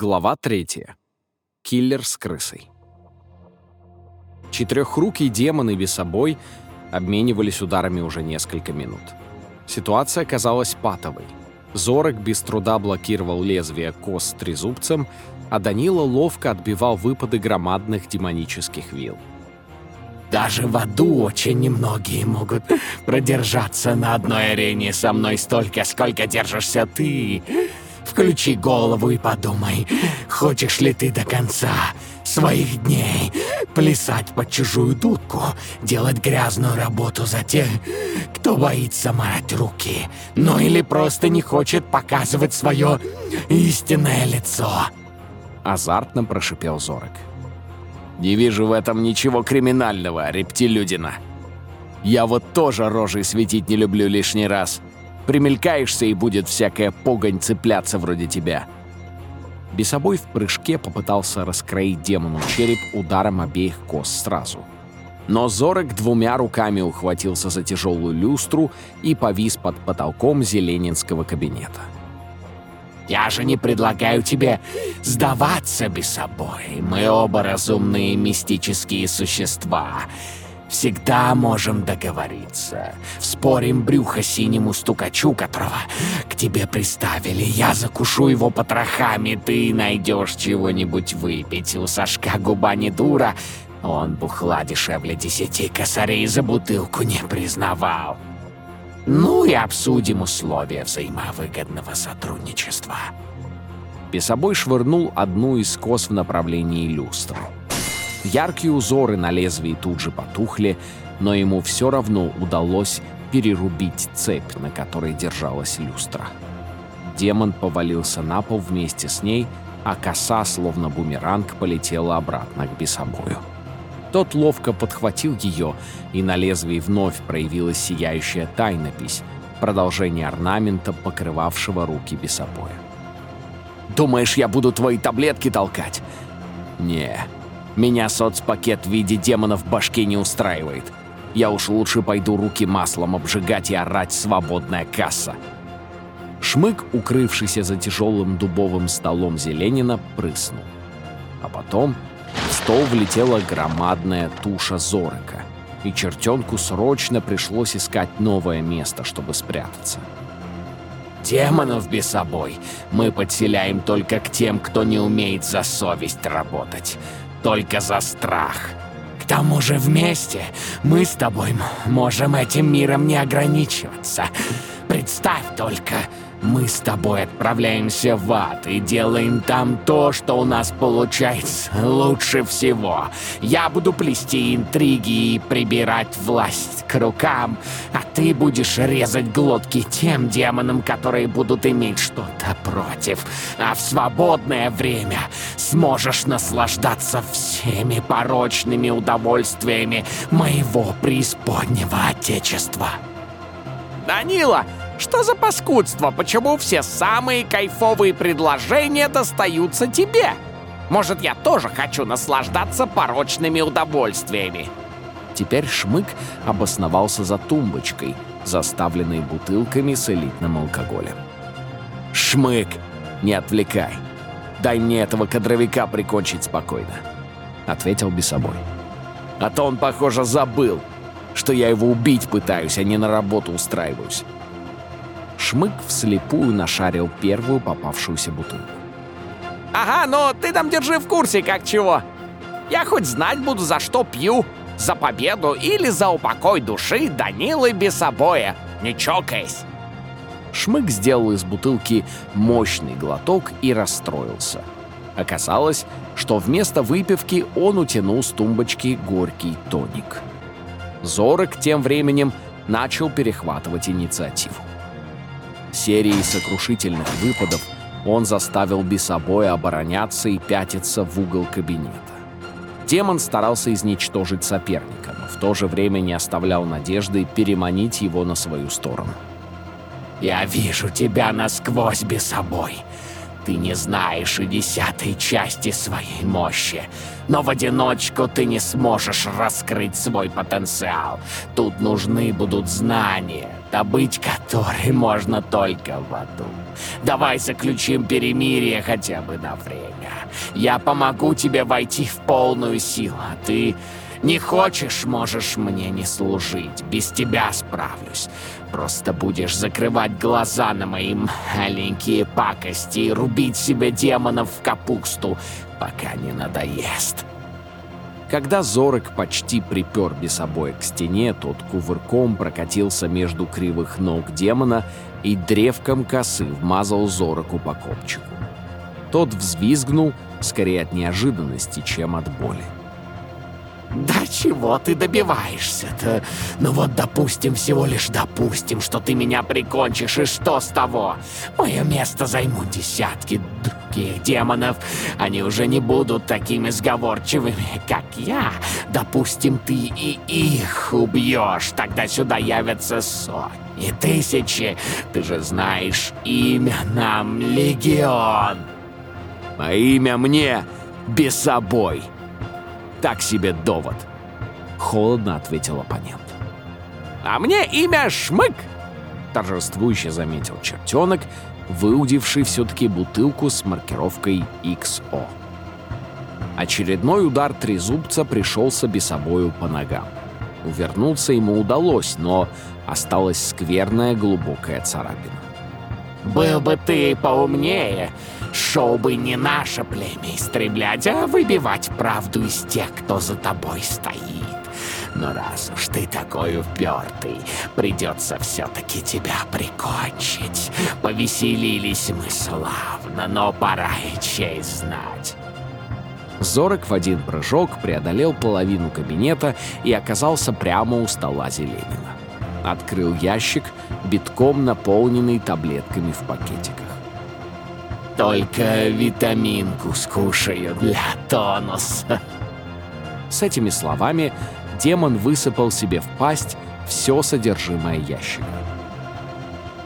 Глава 3. Киллер с крысой. Четырехрукий демон и Бесобой обменивались ударами уже несколько минут. Ситуация казалась патовой. Зорок без труда блокировал лезвие кос трезубцем, а Данила ловко отбивал выпады громадных демонических вил. Даже в аду очень немногие могут продержаться на одной арене со мной столько, сколько держишься ты. Включи голову и подумай, хочешь ли ты до конца своих дней плясать под чужую дудку, делать грязную работу за тех, кто боится марать руки, ну или просто не хочет показывать свое истинное лицо. Азартно прошипел Зорок. Не вижу в этом ничего криминального, рептилюдина. Я вот тоже рожей светить не люблю лишний раз. Примелькаешься, и будет всякая погонь цепляться вроде тебя. Бесобой в прыжке попытался раскроить демону череп ударом обеих кос сразу. Но Зорок двумя руками ухватился за тяжелую люстру и повис под потолком зеленинского кабинета. Я же не предлагаю тебе сдаваться без собой. Мы оба разумные мистические существа. Всегда можем договориться. Спорим брюхо синему стукачу, которого к тебе приставили. Я закушу его потрохами, ты найдешь чего-нибудь выпить. У Сашка губа не дура, он бухла дешевле десяти косарей за бутылку не признавал. Ну и обсудим условия взаимовыгодного сотрудничества. Бесобой швырнул одну из кос в направлении люстры. Яркие узоры на лезвии тут же потухли, но ему все равно удалось перерубить цепь, на которой держалась люстра. Демон повалился на пол вместе с ней, а коса, словно бумеранг, полетела обратно к бесобою. Тот ловко подхватил ее, и на лезвии вновь проявилась сияющая тайнопись, продолжение орнамента, покрывавшего руки бесобоя. «Думаешь, я буду твои таблетки толкать?» «Не, меня соцпакет в виде демона в башке не устраивает. Я уж лучше пойду руки маслом обжигать и орать «Свободная касса!» Шмык, укрывшийся за тяжелым дубовым столом Зеленина, прыснул. А потом в стол влетела громадная туша Зорыка, и чертенку срочно пришлось искать новое место, чтобы спрятаться. «Демонов без собой мы подселяем только к тем, кто не умеет за совесть работать, только за страх. К тому же вместе мы с тобой можем этим миром не ограничиваться. Представь только, мы с тобой отправляемся в ад и делаем там то, что у нас получается лучше всего. Я буду плести интриги и прибирать власть к рукам, а ты будешь резать глотки тем демонам, которые будут иметь что-то против. А в свободное время сможешь наслаждаться всеми порочными удовольствиями моего преисподнего отечества. Данила, что за паскудство? Почему все самые кайфовые предложения достаются тебе? Может, я тоже хочу наслаждаться порочными удовольствиями?» Теперь Шмык обосновался за тумбочкой, заставленной бутылками с элитным алкоголем. «Шмык, не отвлекай. Дай мне этого кадровика прикончить спокойно», — ответил Бесобой. «А то он, похоже, забыл, что я его убить пытаюсь, а не на работу устраиваюсь». Шмык вслепую нашарил первую попавшуюся бутылку. «Ага, но ты там держи в курсе, как чего. Я хоть знать буду, за что пью. За победу или за упокой души Данилы Бесобоя, не чокаясь». Шмык сделал из бутылки мощный глоток и расстроился. Оказалось, что вместо выпивки он утянул с тумбочки горький тоник. Зорок тем временем начал перехватывать инициативу. Серией сокрушительных выпадов он заставил Бесобоя обороняться и пятиться в угол кабинета. Демон старался изничтожить соперника, но в то же время не оставлял надежды переманить его на свою сторону. «Я вижу тебя насквозь, Бесобой. Ты не знаешь и десятой части своей мощи, но в одиночку ты не сможешь раскрыть свой потенциал. Тут нужны будут знания, добыть который можно только в аду. Давай заключим перемирие хотя бы на время. Я помогу тебе войти в полную силу, а ты не хочешь, можешь мне не служить. Без тебя справлюсь. Просто будешь закрывать глаза на мои маленькие пакости и рубить себе демонов в капусту, пока не надоест. Когда Зорок почти припер бесобоя к стене, тот кувырком прокатился между кривых ног демона и древком косы вмазал Зороку по копчику. Тот взвизгнул, скорее от неожиданности, чем от боли. Да чего ты добиваешься-то? Ну вот допустим, всего лишь допустим, что ты меня прикончишь, и что с того? Мое место займут десятки других демонов. Они уже не будут такими сговорчивыми, как я. Допустим, ты и их убьешь, тогда сюда явятся сотни, тысячи. Ты же знаешь, имя нам Легион. А имя мне Бесобой. Так себе довод. Холодно ответил оппонент. А мне имя Шмык! Торжествующе заметил чертенок, выудивший все-таки бутылку с маркировкой XO. Очередной удар трезубца пришелся бесобою по ногам. Увернуться ему удалось, но осталась скверная глубокая царапина. «Был бы ты поумнее, шел бы не наше племя истреблять, а выбивать правду из тех, кто за тобой стоит. Но раз уж ты такой упертый, придется все-таки тебя прикончить. Повеселились мы славно, но пора и честь знать. Зорок в один прыжок преодолел половину кабинета и оказался прямо у стола Зеленина. Открыл ящик, битком наполненный таблетками в пакетиках. Только витаминку скушаю для тонуса. С этими словами демон высыпал себе в пасть все содержимое ящика.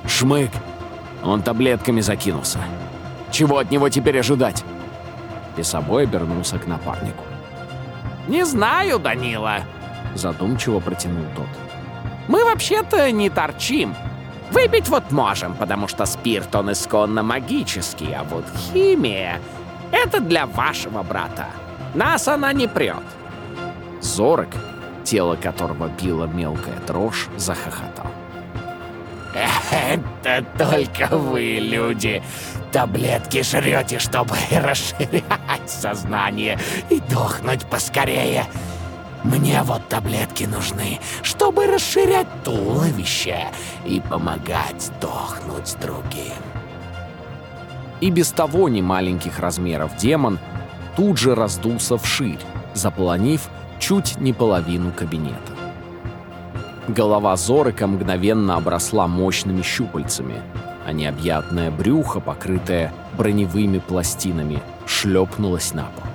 «Шмык! Он таблетками закинулся. Чего от него теперь ожидать?» И собой обернулся к напарнику. «Не знаю, Данила», — задумчиво протянул тот. «Мы вообще-то не торчим. Выпить вот можем, потому что спирт он исконно магический, а вот химия — это для вашего брата. Нас она не прет». Зорок, тело которого била мелкая дрожь, захохотал. «Это только вы, люди, таблетки жрете, чтобы расширять сознание и дохнуть поскорее. Мне вот таблетки нужны, чтобы расширять туловище и помогать сдохнуть другим. И без того немаленьких размеров демон тут же раздулся вширь, заполонив чуть не половину кабинета. Голова Зорыка мгновенно обросла мощными щупальцами, а необъятное брюхо, покрытое броневыми пластинами, шлепнулось на пол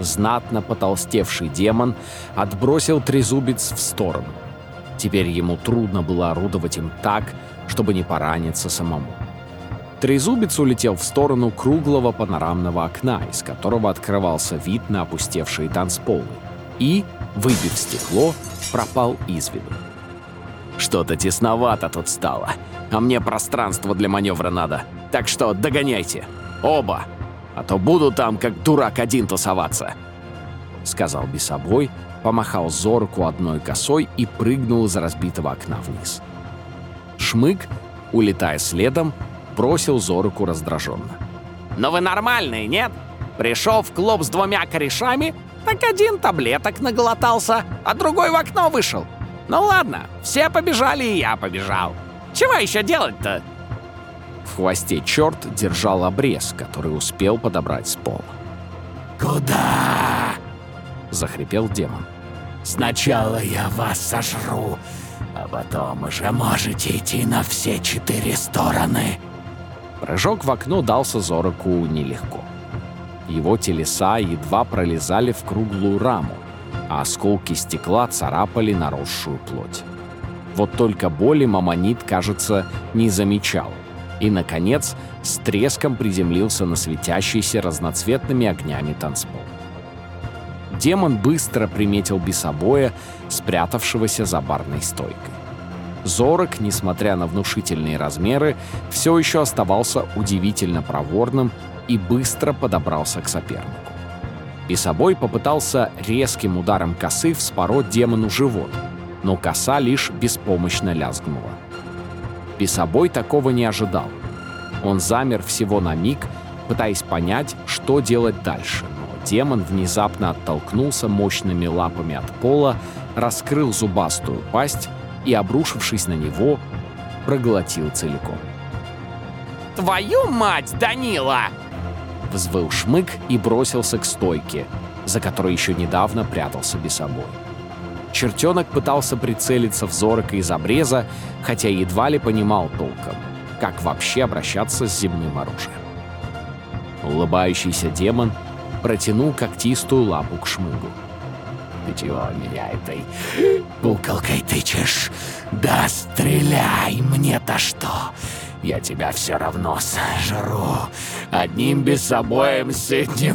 знатно потолстевший демон отбросил трезубец в сторону. Теперь ему трудно было орудовать им так, чтобы не пораниться самому. Трезубец улетел в сторону круглого панорамного окна, из которого открывался вид на опустевшие танцполы, и, выбив стекло, пропал из виду. «Что-то тесновато тут стало, а мне пространство для маневра надо, так что догоняйте! Оба!» А то буду там, как дурак, один тусоваться», — сказал Бесобой, помахал Зорку одной косой и прыгнул из разбитого окна вниз. Шмык, улетая следом, бросил Зорку раздраженно. «Но вы нормальные, нет? Пришел в клуб с двумя корешами, так один таблеток наглотался, а другой в окно вышел. Ну ладно, все побежали, и я побежал. Чего еще делать-то?» В хвосте черт держал обрез, который успел подобрать с пола. «Куда?» — захрипел демон. «Сначала я вас сожру, а потом уже можете идти на все четыре стороны». Прыжок в окно дался Зороку нелегко. Его телеса едва пролезали в круглую раму, а осколки стекла царапали наросшую плоть. Вот только боли Мамонит, кажется, не замечал — и, наконец, с треском приземлился на светящийся разноцветными огнями танцпол. Демон быстро приметил бесобоя, спрятавшегося за барной стойкой. Зорок, несмотря на внушительные размеры, все еще оставался удивительно проворным и быстро подобрался к сопернику. И собой попытался резким ударом косы вспороть демону живот, но коса лишь беспомощно лязгнула. Писобой такого не ожидал. Он замер всего на миг, пытаясь понять, что делать дальше, но демон внезапно оттолкнулся мощными лапами от пола, раскрыл зубастую пасть и, обрушившись на него, проглотил целиком. «Твою мать, Данила!» Взвыл шмык и бросился к стойке, за которой еще недавно прятался бесобой. Чертенок пытался прицелиться в зорока из обреза, хотя едва ли понимал толком, как вообще обращаться с земным оружием. Улыбающийся демон протянул когтистую лапу к шмыгу. «Ты чего меня этой пукалкой тычешь? Да стреляй мне-то что! Я тебя все равно сожру! Одним без обоим сыт не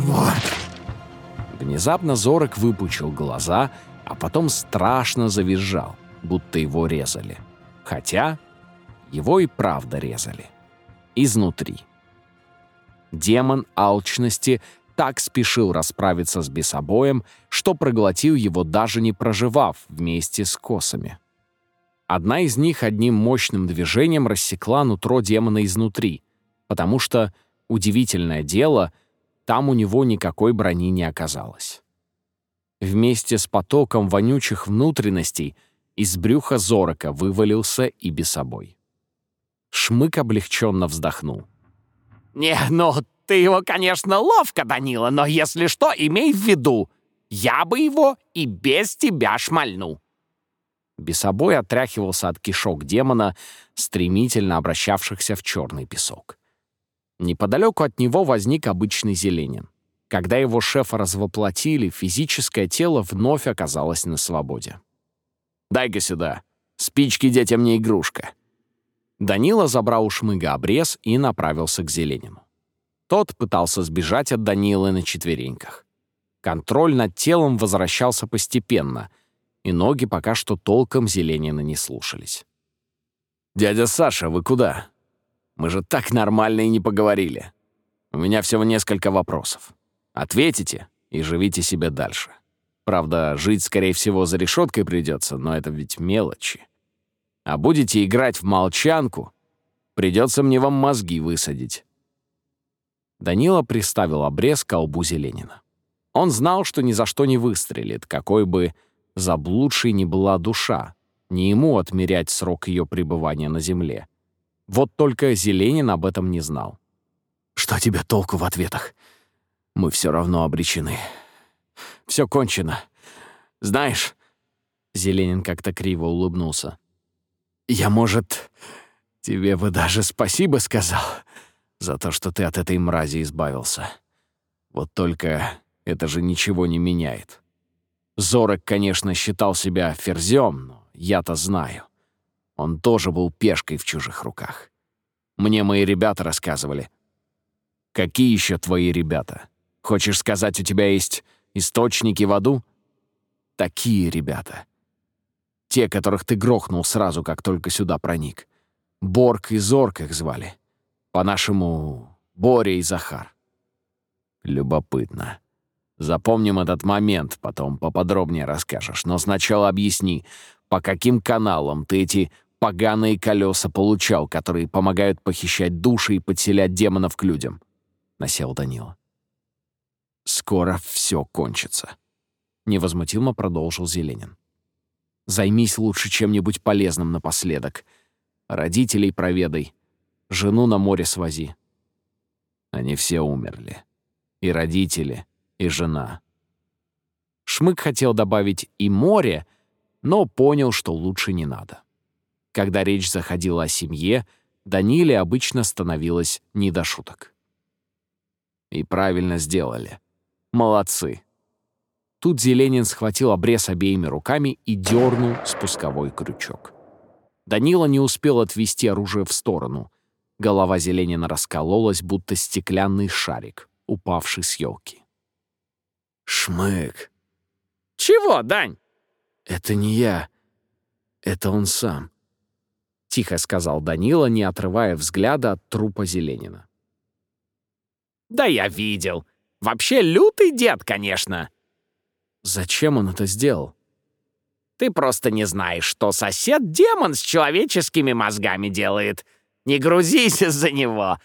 Внезапно Зорок выпучил глаза — а потом страшно завизжал, будто его резали. Хотя его и правда резали. Изнутри. Демон алчности так спешил расправиться с бесобоем, что проглотил его даже не проживав вместе с косами. Одна из них одним мощным движением рассекла нутро демона изнутри, потому что, удивительное дело, там у него никакой брони не оказалось. Вместе с потоком вонючих внутренностей из брюха Зорока вывалился и бесобой. Шмык облегченно вздохнул. «Не, ну, ты его, конечно, ловко, Данила, но если что, имей в виду, я бы его и без тебя шмальнул». Бесобой отряхивался от кишок демона, стремительно обращавшихся в черный песок. Неподалеку от него возник обычный зеленин. Когда его шефа развоплотили, физическое тело вновь оказалось на свободе. «Дай-ка сюда. Спички детям не игрушка». Данила забрал у Шмыга обрез и направился к Зеленину. Тот пытался сбежать от Данилы на четвереньках. Контроль над телом возвращался постепенно, и ноги пока что толком Зеленина не слушались. «Дядя Саша, вы куда? Мы же так нормально и не поговорили. У меня всего несколько вопросов». Ответите и живите себе дальше. Правда, жить, скорее всего, за решеткой придется, но это ведь мелочи. А будете играть в молчанку, придется мне вам мозги высадить. Данила приставил обрез к колбу Зеленина. Он знал, что ни за что не выстрелит, какой бы заблудшей ни была душа, не ему отмерять срок ее пребывания на земле. Вот только Зеленин об этом не знал. «Что тебе толку в ответах? Мы все равно обречены. Все кончено. Знаешь...» Зеленин как-то криво улыбнулся. «Я, может, тебе бы даже спасибо сказал за то, что ты от этой мрази избавился. Вот только это же ничего не меняет. Зорок, конечно, считал себя ферзем, но я-то знаю. Он тоже был пешкой в чужих руках. Мне мои ребята рассказывали. Какие еще твои ребята?» Хочешь сказать, у тебя есть источники в аду? Такие ребята. Те, которых ты грохнул сразу, как только сюда проник. Борг и Зорг их звали. По-нашему, Боря и Захар. Любопытно. Запомним этот момент, потом поподробнее расскажешь. Но сначала объясни, по каким каналам ты эти поганые колеса получал, которые помогают похищать души и подселять демонов к людям? Насел Данила. Скоро все кончится. Невозмутимо продолжил Зеленин. Займись лучше чем-нибудь полезным напоследок. Родителей проведай, жену на море свози. Они все умерли. И родители, и жена. Шмык хотел добавить и море, но понял, что лучше не надо. Когда речь заходила о семье, Даниле обычно становилось не до шуток. И правильно сделали. Молодцы. Тут Зеленин схватил обрез обеими руками и дернул спусковой крючок. Данила не успел отвести оружие в сторону. Голова Зеленина раскололась, будто стеклянный шарик, упавший с елки. «Шмык!» «Чего, Дань?» «Это не я. Это он сам. тихо сказал Данила, не отрывая взгляда от трупа Зеленина. «Да я видел. Вообще лютый дед, конечно». «Зачем он это сделал?» «Ты просто не знаешь, что сосед демон с человеческими мозгами делает. Не грузись из-за него.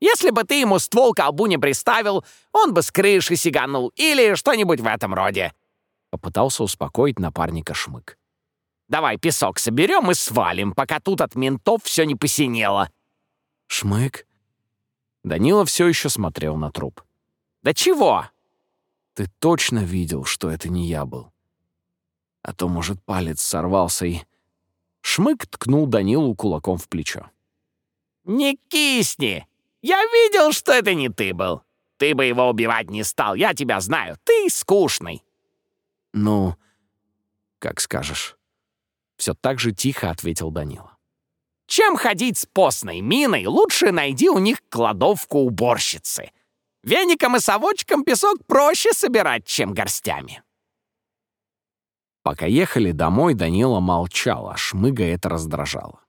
Если бы ты ему ствол колбу не приставил, он бы с крыши сиганул или что-нибудь в этом роде». Попытался успокоить напарника Шмык. «Давай песок соберем и свалим, пока тут от ментов все не посинело». «Шмык?» Данила все еще смотрел на труп. «Да чего?» «Ты точно видел, что это не я был? А то, может, палец сорвался и...» Шмык ткнул Данилу кулаком в плечо. «Не кисни! Я видел, что это не ты был. Ты бы его убивать не стал, я тебя знаю. Ты скучный». «Ну, как скажешь». Все так же тихо ответил Данила. «Чем ходить с постной миной, лучше найди у них кладовку уборщицы. Веником и совочком песок проще собирать, чем горстями». Пока ехали домой, Данила молчал, а Шмыга это раздражало.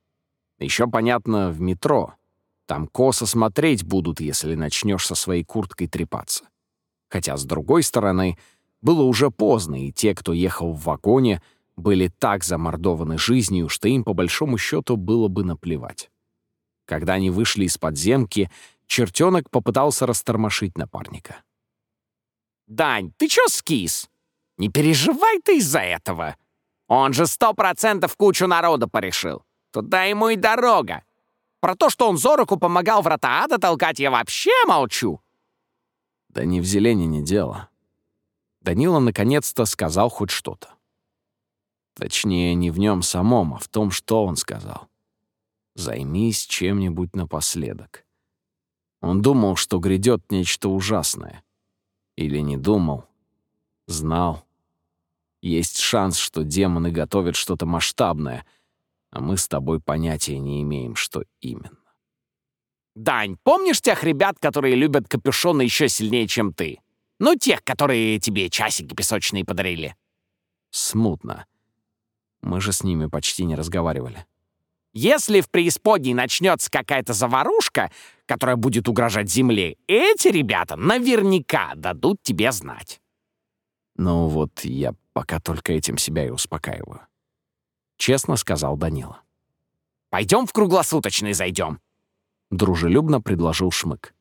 Еще, понятно, в метро. Там косо смотреть будут, если начнешь со своей курткой трепаться. Хотя, с другой стороны, было уже поздно, и те, кто ехал в вагоне, были так замордованы жизнью, что им, по большому счету, было бы наплевать. Когда они вышли из подземки, чертенок попытался растормошить напарника. «Дань, ты чё скис? Не переживай ты из-за этого. Он же сто процентов кучу народа порешил. Туда ему и дорога. Про то, что он Зороку помогал врата ада толкать, я вообще молчу. Да не в зелени дело. Данила наконец-то сказал хоть что-то. Точнее, не в нем самом, а в том, что он сказал. Займись чем-нибудь напоследок. Он думал, что грядет нечто ужасное. Или не думал. Знал. Есть шанс, что демоны готовят что-то масштабное — а мы с тобой понятия не имеем, что именно. Дань, помнишь тех ребят, которые любят капюшоны еще сильнее, чем ты? Ну, тех, которые тебе часики песочные подарили. Смутно. Мы же с ними почти не разговаривали. Если в преисподней начнется какая-то заварушка, которая будет угрожать Земле, эти ребята наверняка дадут тебе знать. Ну вот я пока только этим себя и успокаиваю. — честно сказал Данила. «Пойдем в круглосуточный зайдем», — дружелюбно предложил Шмык.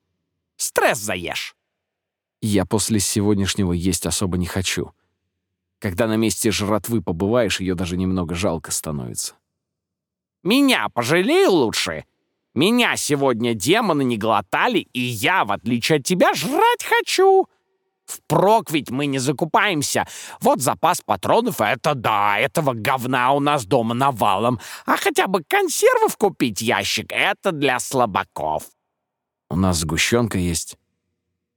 «Стресс заешь». «Я после сегодняшнего есть особо не хочу. Когда на месте жратвы побываешь, ее даже немного жалко становится». «Меня пожалей лучше. Меня сегодня демоны не глотали, и я, в отличие от тебя, жрать хочу. Впрок ведь мы не закупаемся. Вот запас патронов — это да, этого говна у нас дома навалом. А хотя бы консервов купить ящик — это для слабаков. У нас сгущенка есть.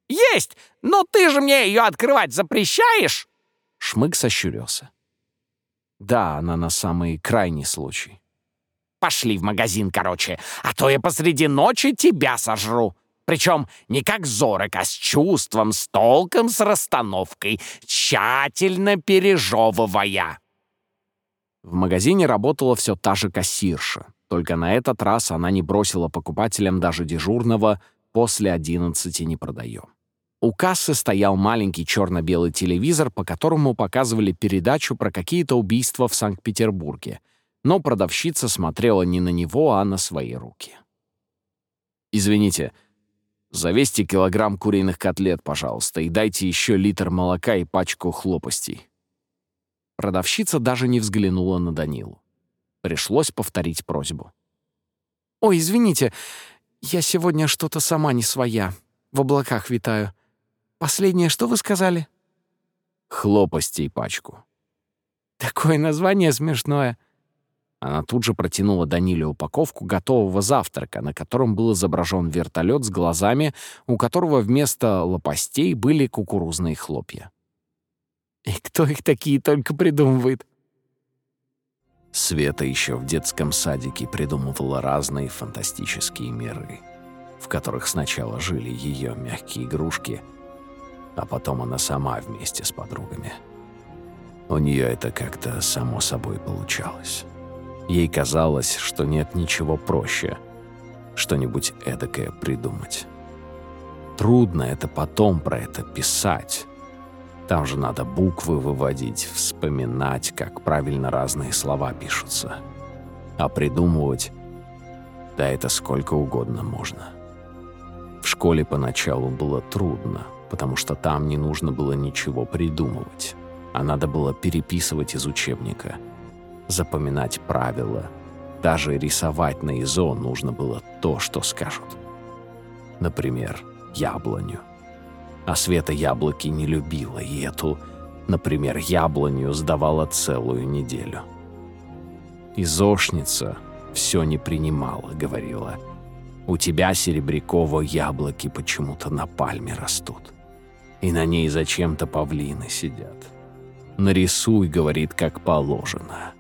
Есть, но ты же мне ее открывать запрещаешь? Шмык сощурился. Да, она на самый крайний случай. Пошли в магазин, короче, а то я посреди ночи тебя сожру. Причем не как зорок, а с чувством, с толком, с расстановкой, тщательно пережевывая. В магазине работала все та же кассирша, только на этот раз она не бросила покупателям даже дежурного «после одиннадцати не продаем». У кассы стоял маленький черно-белый телевизор, по которому показывали передачу про какие-то убийства в Санкт-Петербурге, но продавщица смотрела не на него, а на свои руки. «Извините», Завесьте килограмм куриных котлет, пожалуйста, и дайте еще литр молока и пачку хлопостей». Продавщица даже не взглянула на Данилу. Пришлось повторить просьбу. «Ой, извините, я сегодня что-то сама не своя. В облаках витаю. Последнее что вы сказали?» «Хлопостей пачку». «Такое название смешное», она тут же протянула Даниле упаковку готового завтрака, на котором был изображен вертолет с глазами, у которого вместо лопастей были кукурузные хлопья. «И кто их такие только придумывает?» Света еще в детском садике придумывала разные фантастические миры, в которых сначала жили ее мягкие игрушки, а потом она сама вместе с подругами. У нее это как-то само собой получалось. Ей казалось, что нет ничего проще что-нибудь эдакое придумать. Трудно это потом про это писать. Там же надо буквы выводить, вспоминать, как правильно разные слова пишутся. А придумывать, да это сколько угодно можно. В школе поначалу было трудно, потому что там не нужно было ничего придумывать, а надо было переписывать из учебника, запоминать правила. Даже рисовать на ИЗО нужно было то, что скажут. Например, яблоню. А Света яблоки не любила, и эту, например, яблоню сдавала целую неделю. Изошница все не принимала, говорила. «У тебя, Серебрякова, яблоки почему-то на пальме растут. И на ней зачем-то павлины сидят. Нарисуй, — говорит, — как положено».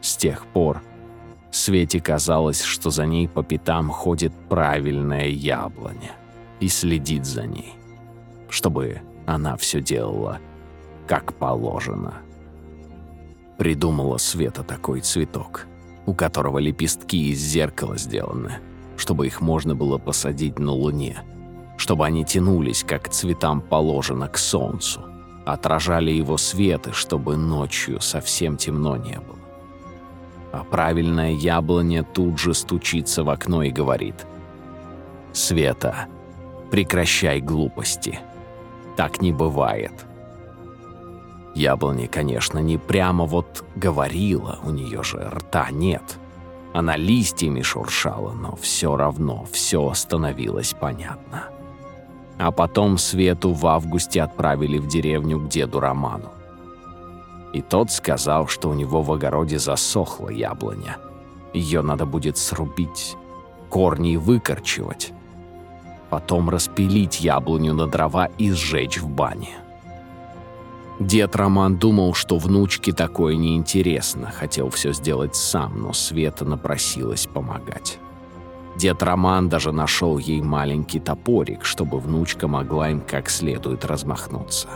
С тех пор Свете казалось, что за ней по пятам ходит правильная яблоня и следит за ней, чтобы она все делала как положено. Придумала Света такой цветок, у которого лепестки из зеркала сделаны, чтобы их можно было посадить на луне, чтобы они тянулись, как цветам положено, к солнцу, отражали его светы, чтобы ночью совсем темно не было. А правильная яблоня тут же стучится в окно и говорит «Света, прекращай глупости. Так не бывает». Яблоня, конечно, не прямо вот говорила, у нее же рта нет. Она листьями шуршала, но все равно все становилось понятно. А потом Свету в августе отправили в деревню к деду Роману. И тот сказал, что у него в огороде засохла яблоня. Ее надо будет срубить, корни выкорчевать. Потом распилить яблоню на дрова и сжечь в бане. Дед Роман думал, что внучке такое неинтересно, хотел все сделать сам, но Света напросилась помогать. Дед Роман даже нашел ей маленький топорик, чтобы внучка могла им как следует размахнуться.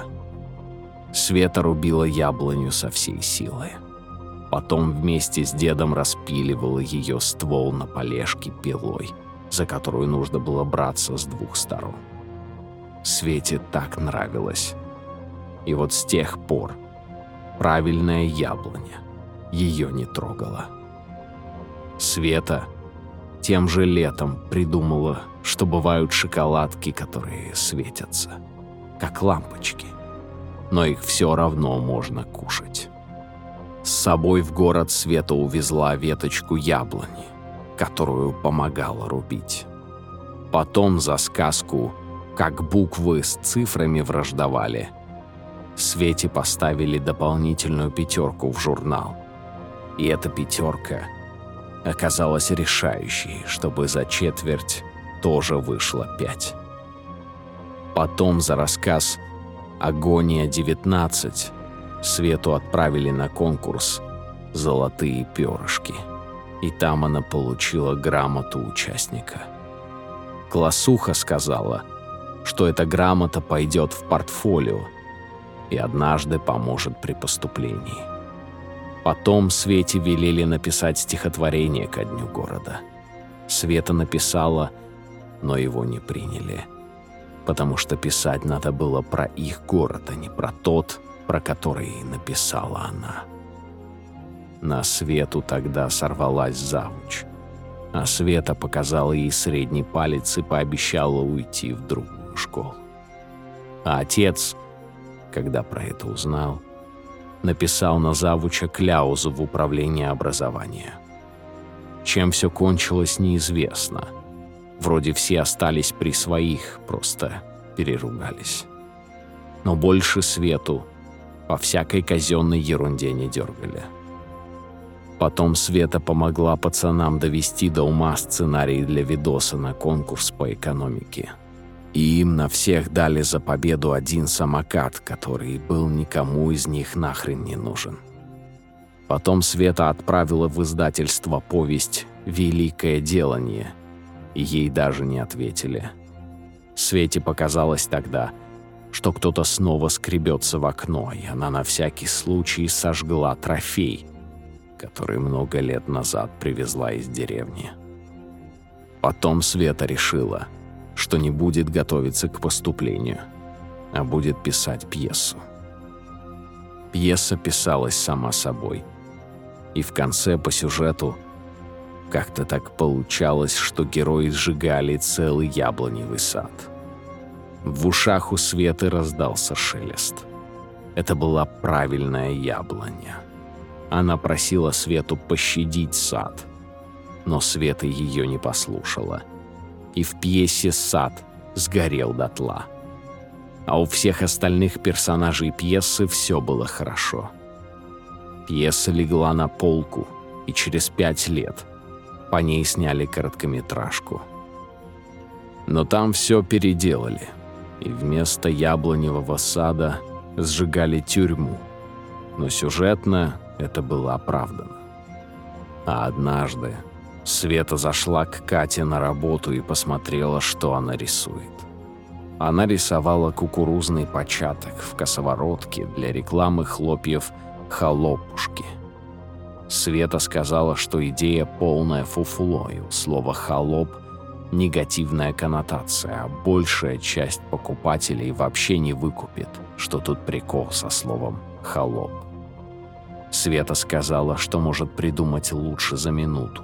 Света рубила яблоню со всей силы. Потом вместе с дедом распиливала ее ствол на полежке пилой, за которую нужно было браться с двух сторон. Свете так нравилось. И вот с тех пор правильная яблоня ее не трогала. Света тем же летом придумала, что бывают шоколадки, которые светятся, как лампочки но их все равно можно кушать. С собой в город Света увезла веточку яблони, которую помогала рубить. Потом за сказку, как буквы с цифрами враждовали, Свете поставили дополнительную пятерку в журнал. И эта пятерка оказалась решающей, чтобы за четверть тоже вышло пять. Потом за рассказ «Агония-19» Свету отправили на конкурс «Золотые перышки». И там она получила грамоту участника. Классуха сказала, что эта грамота пойдет в портфолио и однажды поможет при поступлении. Потом Свете велели написать стихотворение ко дню города. Света написала, но его не приняли потому что писать надо было про их город, а не про тот, про который написала она. На Свету тогда сорвалась завуч, а Света показала ей средний палец и пообещала уйти в другую школу. А отец, когда про это узнал, написал на завуча кляузу в управлении образования. Чем все кончилось, неизвестно – Вроде все остались при своих, просто переругались. Но больше свету по всякой казенной ерунде не дергали. Потом Света помогла пацанам довести до ума сценарий для видоса на конкурс по экономике. И им на всех дали за победу один самокат, который был никому из них нахрен не нужен. Потом Света отправила в издательство повесть «Великое делание», ей даже не ответили. Свете показалось тогда, что кто-то снова скребется в окно, и она на всякий случай сожгла трофей, который много лет назад привезла из деревни. Потом Света решила, что не будет готовиться к поступлению, а будет писать пьесу. Пьеса писалась сама собой. И в конце по сюжету как-то так получалось, что герои сжигали целый яблоневый сад. В ушах у Светы раздался шелест. Это была правильная яблоня. Она просила Свету пощадить сад, но Света ее не послушала. И в пьесе сад сгорел дотла. А у всех остальных персонажей пьесы все было хорошо. Пьеса легла на полку, и через пять лет по ней сняли короткометражку. Но там все переделали, и вместо яблоневого сада сжигали тюрьму. Но сюжетно это было оправдано. А однажды Света зашла к Кате на работу и посмотрела, что она рисует. Она рисовала кукурузный початок в косоворотке для рекламы хлопьев «Холопушки». Света сказала, что идея полная фуфло, и у «холоп» негативная коннотация, а большая часть покупателей вообще не выкупит, что тут прикол со словом «холоп». Света сказала, что может придумать лучше за минуту.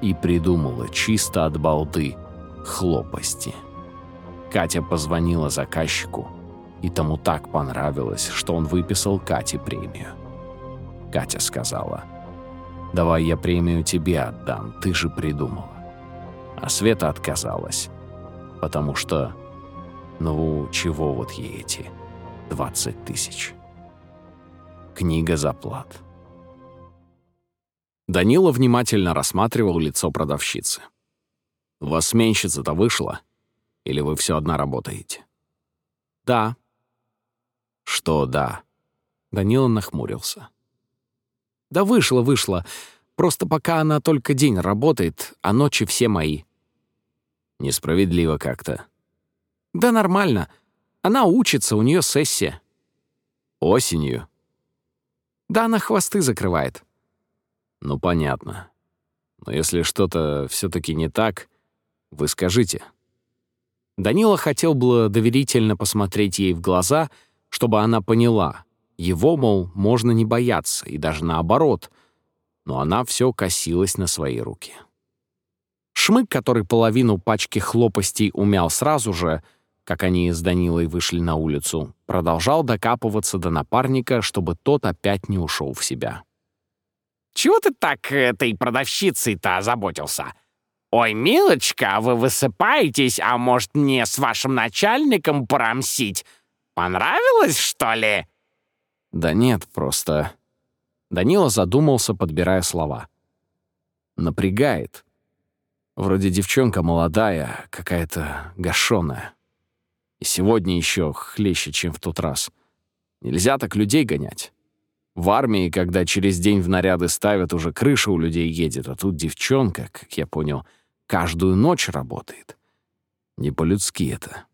И придумала чисто от балды хлопости. Катя позвонила заказчику, и тому так понравилось, что он выписал Кате премию. Катя сказала, «Давай я премию тебе отдам, ты же придумала». А Света отказалась, потому что, ну, чего вот ей эти 20 тысяч? Книга заплат. Данила внимательно рассматривал лицо продавщицы. «У вас сменщица-то вышла? Или вы все одна работаете?» «Да». «Что «да»?» Данила нахмурился. «Да вышла, вышла. Просто пока она только день работает, а ночи все мои». «Несправедливо как-то». «Да нормально. Она учится, у нее сессия». «Осенью?» «Да она хвосты закрывает». «Ну, понятно. Но если что-то все таки не так, вы скажите». Данила хотел было доверительно посмотреть ей в глаза, чтобы она поняла. Его, мол, можно не бояться, и даже наоборот. Но она все косилась на свои руки. Шмык, который половину пачки хлопостей умял сразу же, как они с Данилой вышли на улицу, продолжал докапываться до напарника, чтобы тот опять не ушел в себя. «Чего ты так этой продавщицей-то озаботился? «Ой, милочка, вы высыпаетесь, а может, мне с вашим начальником порамсить? Понравилось, что ли?» «Да нет, просто...» Данила задумался, подбирая слова. «Напрягает. Вроде девчонка молодая, какая-то гашеная. И сегодня еще хлеще, чем в тот раз. Нельзя так людей гонять. В армии, когда через день в наряды ставят, уже крыша у людей едет, а тут девчонка, как я понял, — каждую ночь работает. Не по-людски это.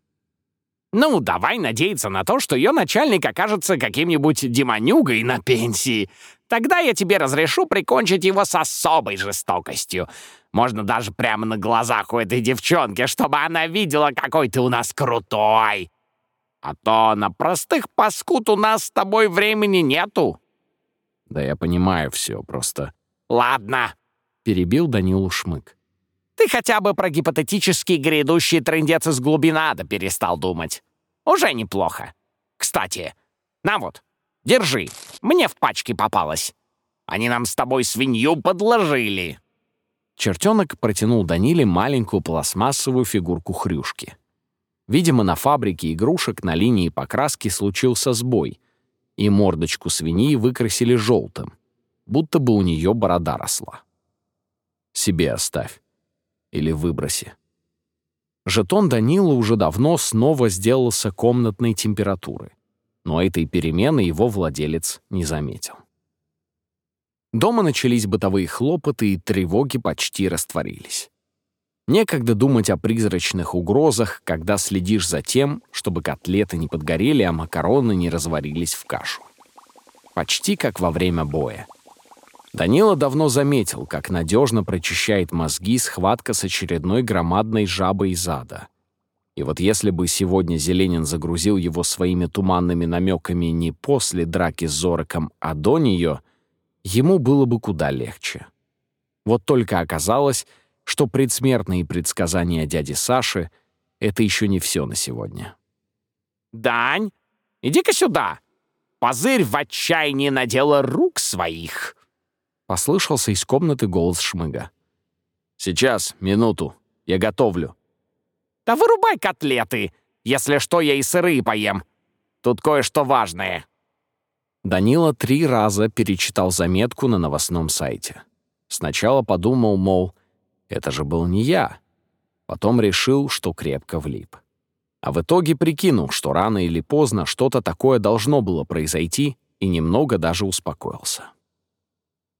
Ну, давай надеяться на то, что ее начальник окажется каким-нибудь демонюгой на пенсии. Тогда я тебе разрешу прикончить его с особой жестокостью. Можно даже прямо на глазах у этой девчонки, чтобы она видела, какой ты у нас крутой. А то на простых паскуд у нас с тобой времени нету. Да я понимаю все, просто... Ладно, — перебил Данилу Шмык. Ты хотя бы про гипотетический грядущий трындец из глубинада перестал думать. Уже неплохо. Кстати, на вот, держи, мне в пачке попалось. Они нам с тобой свинью подложили». Чертенок протянул Даниле маленькую пластмассовую фигурку хрюшки. Видимо, на фабрике игрушек на линии покраски случился сбой, и мордочку свиньи выкрасили желтым, будто бы у нее борода росла. «Себе оставь», или выброси. Жетон Данила уже давно снова сделался комнатной температуры, но этой перемены его владелец не заметил. Дома начались бытовые хлопоты, и тревоги почти растворились. Некогда думать о призрачных угрозах, когда следишь за тем, чтобы котлеты не подгорели, а макароны не разварились в кашу. Почти как во время боя. Данила давно заметил, как надежно прочищает мозги схватка с очередной громадной жабой из ада. И вот если бы сегодня Зеленин загрузил его своими туманными намеками не после драки с Зороком, а до нее, ему было бы куда легче. Вот только оказалось, что предсмертные предсказания дяди Саши — это еще не все на сегодня. «Дань, иди-ка сюда! Позырь в отчаянии на дело рук своих!» Послышался из комнаты голос Шмыга. «Сейчас, минуту. Я готовлю». «Да вырубай котлеты! Если что, я и сырые поем. Тут кое-что важное». Данила три раза перечитал заметку на новостном сайте. Сначала подумал, мол, это же был не я. Потом решил, что крепко влип. А в итоге прикинул, что рано или поздно что-то такое должно было произойти, и немного даже успокоился.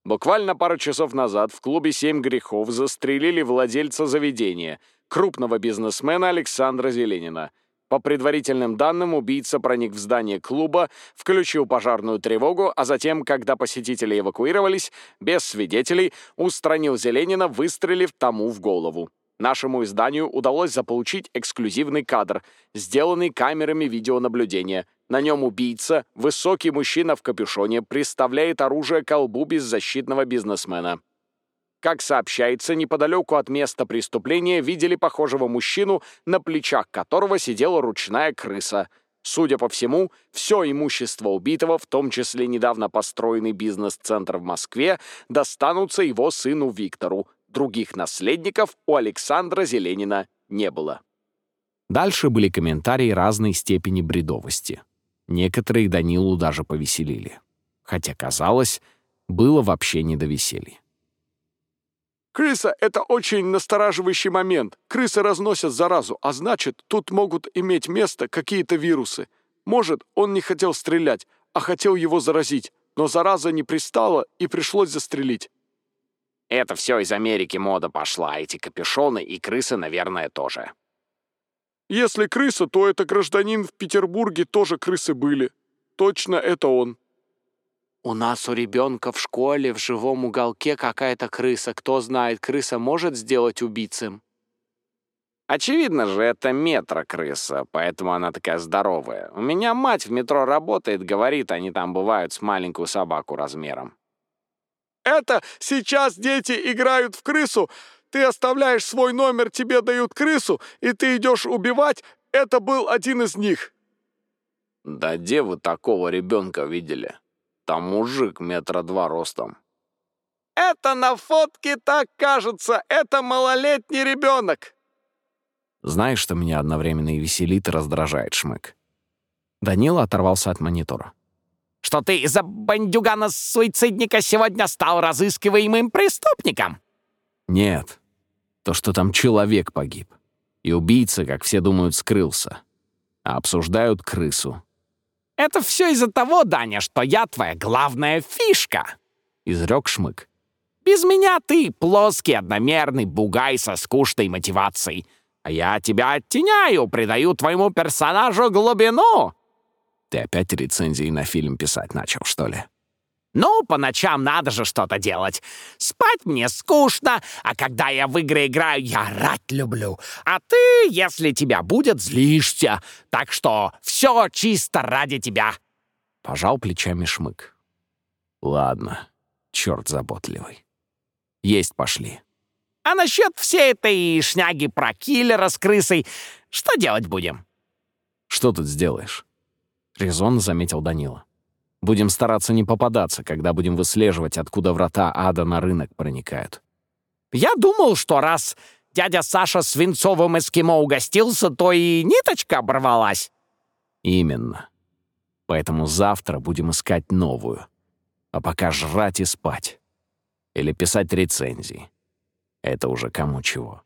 Буквально пару часов назад в клубе «Семь грехов» застрелили владельца заведения, крупного бизнесмена Александра Зеленина. По предварительным данным, убийца проник в здание клуба, включил пожарную тревогу, а затем, когда посетители эвакуировались, без свидетелей, устранил Зеленина, выстрелив тому в голову. Нашему изданию удалось заполучить эксклюзивный кадр, сделанный камерами видеонаблюдения — на нем убийца, высокий мужчина в капюшоне, приставляет оружие колбу беззащитного бизнесмена. Как сообщается, неподалеку от места преступления видели похожего мужчину, на плечах которого сидела ручная крыса. Судя по всему, все имущество убитого, в том числе недавно построенный бизнес-центр в Москве, достанутся его сыну Виктору. Других наследников у Александра Зеленина не было. Дальше были комментарии разной степени бредовости. Некоторые Данилу даже повеселили. Хотя, казалось, было вообще не до веселья. Крыса — это очень настораживающий момент. Крысы разносят заразу, а значит, тут могут иметь место какие-то вирусы. Может, он не хотел стрелять, а хотел его заразить, но зараза не пристала и пришлось застрелить. Это все из Америки мода пошла, эти капюшоны и крысы, наверное, тоже. Если крыса, то это гражданин в Петербурге тоже крысы были. Точно это он. У нас у ребенка в школе в живом уголке какая-то крыса. Кто знает, крыса может сделать убийцем? Очевидно же, это метро-крыса, поэтому она такая здоровая. У меня мать в метро работает, говорит, они там бывают с маленькую собаку размером. Это сейчас дети играют в крысу, ты оставляешь свой номер, тебе дают крысу, и ты идешь убивать. Это был один из них». «Да где вы такого ребенка видели? Там мужик метра два ростом». «Это на фотке так кажется. Это малолетний ребенок». Знаешь, что меня одновременно и веселит, и раздражает, Шмык? Данила оторвался от монитора. «Что ты из-за бандюгана-суицидника сегодня стал разыскиваемым преступником?» Нет. То, что там человек погиб. И убийца, как все думают, скрылся. А обсуждают крысу. «Это все из-за того, Даня, что я твоя главная фишка!» Изрек Шмык. «Без меня ты плоский, одномерный бугай со скучной мотивацией. А я тебя оттеняю, придаю твоему персонажу глубину!» Ты опять рецензии на фильм писать начал, что ли? Ну, по ночам надо же что-то делать. Спать мне скучно, а когда я в игры играю, я рад люблю. А ты, если тебя будет, злишься. Так что все чисто ради тебя. Пожал плечами Шмык. Ладно, черт заботливый. Есть пошли. А насчет всей этой шняги про киллера с крысой, что делать будем? Что тут сделаешь? Резон заметил Данила. Будем стараться не попадаться, когда будем выслеживать, откуда врата ада на рынок проникают. Я думал, что раз дядя Саша свинцовым эскимо угостился, то и ниточка оборвалась. Именно. Поэтому завтра будем искать новую. А пока жрать и спать. Или писать рецензии. Это уже кому чего.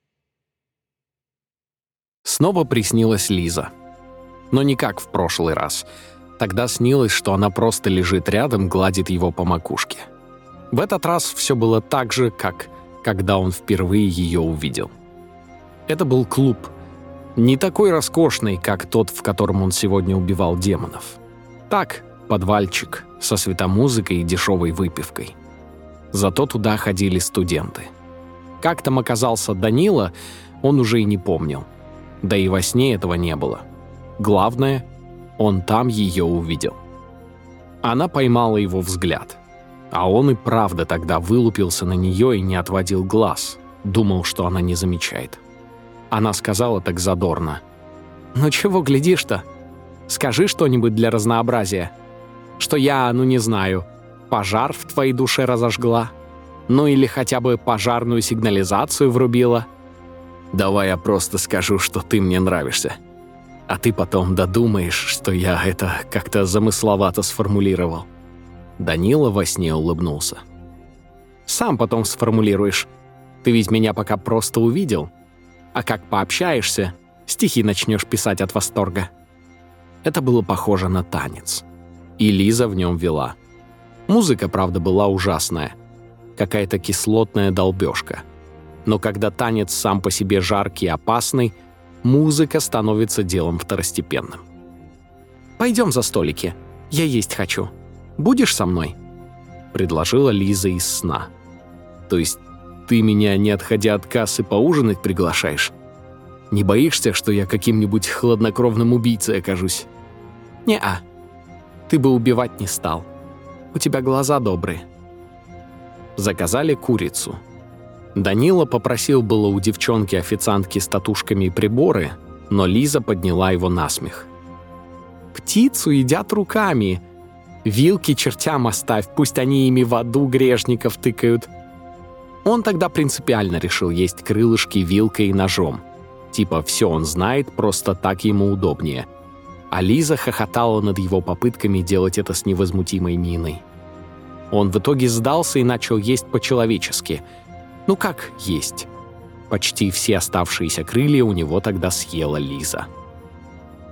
Снова приснилась Лиза. Но не как в прошлый раз — Тогда снилось, что она просто лежит рядом, гладит его по макушке. В этот раз все было так же, как когда он впервые ее увидел. Это был клуб. Не такой роскошный, как тот, в котором он сегодня убивал демонов. Так, подвальчик, со светомузыкой и дешевой выпивкой. Зато туда ходили студенты. Как там оказался Данила, он уже и не помнил. Да и во сне этого не было. Главное, он там ее увидел. Она поймала его взгляд. А он и правда тогда вылупился на нее и не отводил глаз. Думал, что она не замечает. Она сказала так задорно. «Ну чего глядишь-то? Скажи что-нибудь для разнообразия. Что я, ну не знаю, пожар в твоей душе разожгла? Ну или хотя бы пожарную сигнализацию врубила?» «Давай я просто скажу, что ты мне нравишься», а ты потом додумаешь, что я это как-то замысловато сформулировал». Данила во сне улыбнулся. «Сам потом сформулируешь. Ты ведь меня пока просто увидел. А как пообщаешься, стихи начнешь писать от восторга». Это было похоже на танец. И Лиза в нем вела. Музыка, правда, была ужасная. Какая-то кислотная долбежка. Но когда танец сам по себе жаркий и опасный – музыка становится делом второстепенным. «Пойдем за столики. Я есть хочу. Будешь со мной?» — предложила Лиза из сна. «То есть ты меня, не отходя от кассы, поужинать приглашаешь? Не боишься, что я каким-нибудь хладнокровным убийцей окажусь?» «Не-а. Ты бы убивать не стал. У тебя глаза добрые». Заказали курицу — Данила попросил было у девчонки-официантки с татушками и приборы, но Лиза подняла его на смех. «Птицу едят руками. Вилки чертям оставь, пусть они ими в аду грешников тыкают». Он тогда принципиально решил есть крылышки вилкой и ножом. Типа все он знает, просто так ему удобнее. А Лиза хохотала над его попытками делать это с невозмутимой миной. Он в итоге сдался и начал есть по-человечески – ну как есть. Почти все оставшиеся крылья у него тогда съела Лиза.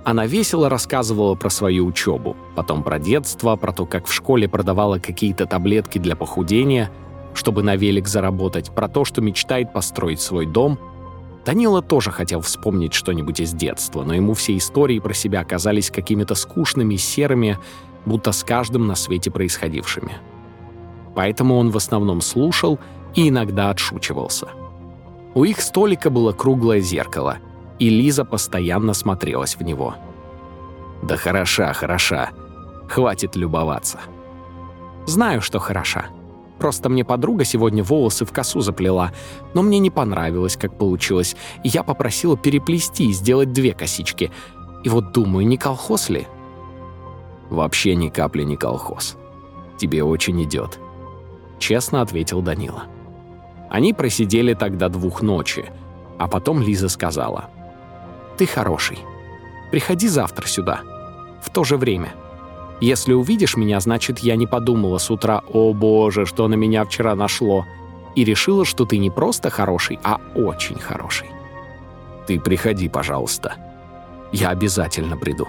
Она весело рассказывала про свою учебу, потом про детство, про то, как в школе продавала какие-то таблетки для похудения, чтобы на велик заработать, про то, что мечтает построить свой дом. Данила тоже хотел вспомнить что-нибудь из детства, но ему все истории про себя оказались какими-то скучными, серыми, будто с каждым на свете происходившими. Поэтому он в основном слушал и иногда отшучивался. У их столика было круглое зеркало, и Лиза постоянно смотрелась в него. «Да хороша, хороша. Хватит любоваться». «Знаю, что хороша. Просто мне подруга сегодня волосы в косу заплела, но мне не понравилось, как получилось, и я попросила переплести и сделать две косички. И вот думаю, не колхоз ли?» «Вообще ни капли не колхоз. Тебе очень идет», — честно ответил Данила. Они просидели тогда двух ночи, а потом Лиза сказала. «Ты хороший. Приходи завтра сюда. В то же время. Если увидишь меня, значит, я не подумала с утра, о боже, что на меня вчера нашло, и решила, что ты не просто хороший, а очень хороший. Ты приходи, пожалуйста. Я обязательно приду.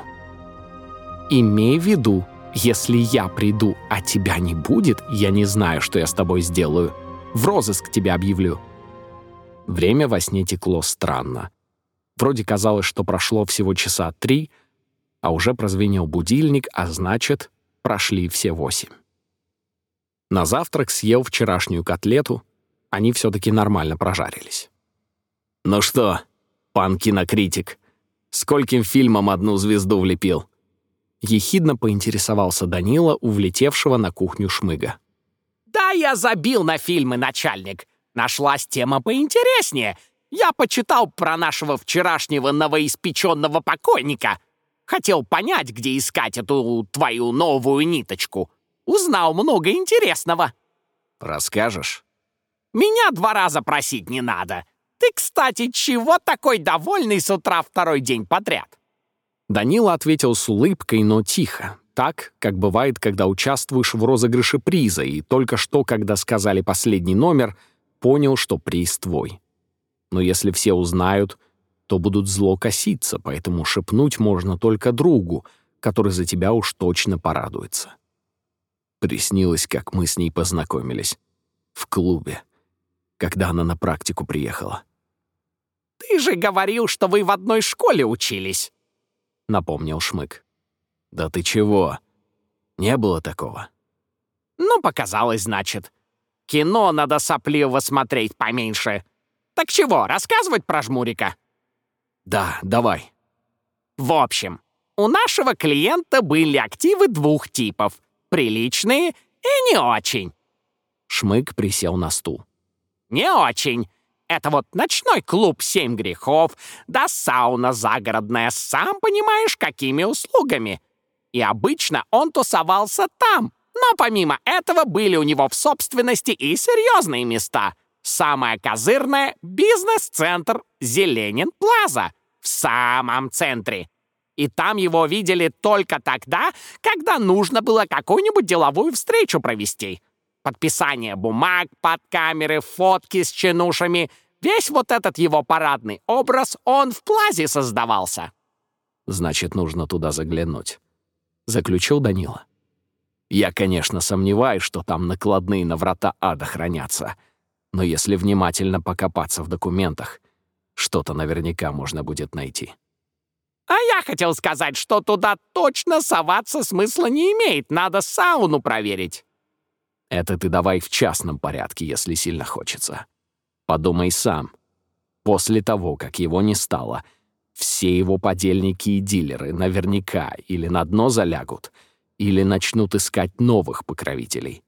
Имей в виду, если я приду, а тебя не будет, я не знаю, что я с тобой сделаю. В розыск тебя объявлю». Время во сне текло странно. Вроде казалось, что прошло всего часа три, а уже прозвенел будильник, а значит, прошли все восемь. На завтрак съел вчерашнюю котлету, они все-таки нормально прожарились. «Ну что, пан кинокритик, скольким фильмам одну звезду влепил?» Ехидно поинтересовался Данила у влетевшего на кухню шмыга. «Да я забил на фильмы, начальник. Нашлась тема поинтереснее. Я почитал про нашего вчерашнего новоиспеченного покойника. Хотел понять, где искать эту твою новую ниточку. Узнал много интересного». «Расскажешь?» «Меня два раза просить не надо. Ты, кстати, чего такой довольный с утра второй день подряд?» Данила ответил с улыбкой, но тихо, так, как бывает, когда участвуешь в розыгрыше приза, и только что, когда сказали последний номер, понял, что приз твой. Но если все узнают, то будут зло коситься, поэтому шепнуть можно только другу, который за тебя уж точно порадуется. Приснилось, как мы с ней познакомились. В клубе, когда она на практику приехала. «Ты же говорил, что вы в одной школе учились», — напомнил Шмык. «Да ты чего? Не было такого». «Ну, показалось, значит. Кино надо сопливо смотреть поменьше. Так чего, рассказывать про жмурика? Да, давай. В общем, у нашего клиента были активы двух типов. Приличные и не очень. Шмык присел на стул. Не очень. Это вот ночной клуб «Семь грехов», да сауна загородная, сам понимаешь, какими услугами. И обычно он тусовался там. Но помимо этого были у него в собственности и серьезные места. Самое козырное — бизнес-центр «Зеленин Плаза» в самом центре. И там его видели только тогда, когда нужно было какую-нибудь деловую встречу провести. Подписание бумаг под камеры, фотки с чинушами. Весь вот этот его парадный образ, он в плазе создавался. Значит, нужно туда заглянуть. Заключил Данила. Я, конечно, сомневаюсь, что там накладные на врата ада хранятся. Но если внимательно покопаться в документах, что-то наверняка можно будет найти. А я хотел сказать, что туда точно соваться смысла не имеет. Надо сауну проверить. Это ты давай в частном порядке, если сильно хочется. Подумай сам. После того, как его не стало, все его подельники и дилеры наверняка или на дно залягут, или начнут искать новых покровителей.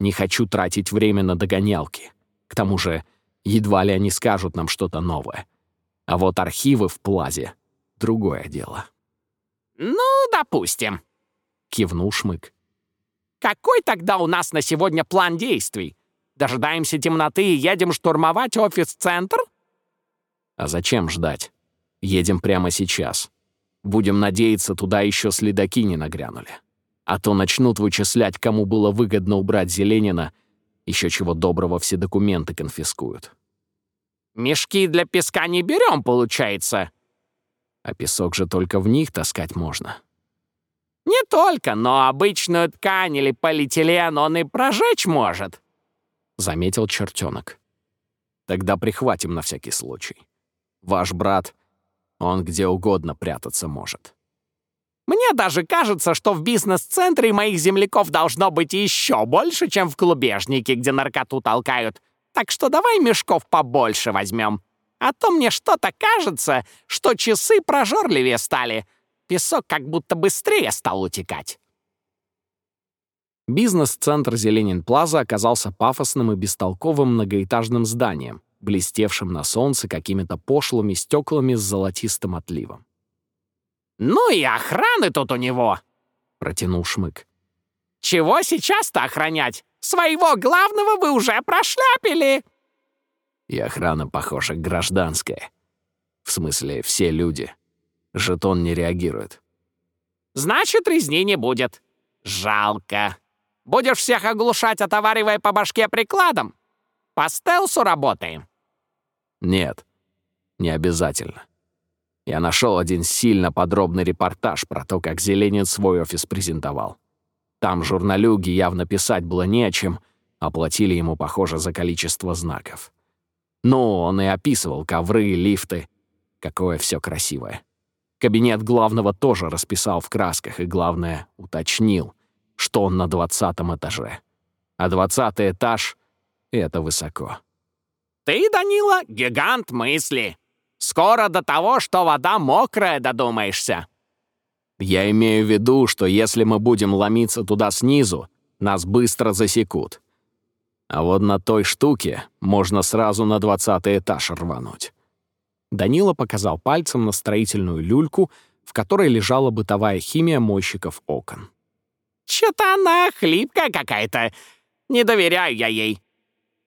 Не хочу тратить время на догонялки. К тому же, едва ли они скажут нам что-то новое. А вот архивы в Плазе — другое дело. «Ну, допустим», — кивнул Шмык. Какой тогда у нас на сегодня план действий? Дожидаемся темноты и едем штурмовать офис-центр? А зачем ждать? Едем прямо сейчас. Будем надеяться, туда еще следаки не нагрянули. А то начнут вычислять, кому было выгодно убрать Зеленина, еще чего доброго все документы конфискуют. Мешки для песка не берем, получается. А песок же только в них таскать можно. Не только, но обычную ткань или полиэтилен он и прожечь может», — заметил чертенок. «Тогда прихватим на всякий случай. Ваш брат, он где угодно прятаться может». «Мне даже кажется, что в бизнес-центре моих земляков должно быть еще больше, чем в клубежнике, где наркоту толкают. Так что давай мешков побольше возьмем. А то мне что-то кажется, что часы прожорливее стали». Песок как будто быстрее стал утекать. Бизнес-центр Зеленин-Плаза оказался пафосным и бестолковым многоэтажным зданием, блестевшим на солнце какими-то пошлыми стеклами с золотистым отливом. «Ну и охраны тут у него!» — протянул Шмык. «Чего сейчас-то охранять? Своего главного вы уже прошляпили!» И охрана, похоже, гражданская. В смысле, все люди. Жетон не реагирует. «Значит, резни не будет. Жалко. Будешь всех оглушать, отоваривая по башке прикладом? По стелсу работаем?» «Нет, не обязательно. Я нашел один сильно подробный репортаж про то, как Зеленин свой офис презентовал. Там журналюги явно писать было не о чем, оплатили ему, похоже, за количество знаков. Ну, он и описывал ковры, лифты. Какое все красивое. Кабинет главного тоже расписал в красках и, главное, уточнил, что он на двадцатом этаже. А двадцатый этаж — это высоко. «Ты, Данила, гигант мысли. Скоро до того, что вода мокрая, додумаешься». «Я имею в виду, что если мы будем ломиться туда снизу, нас быстро засекут. А вот на той штуке можно сразу на двадцатый этаж рвануть. Данила показал пальцем на строительную люльку, в которой лежала бытовая химия мойщиков окон. «Чё-то она хлипкая какая-то. Не доверяю я ей».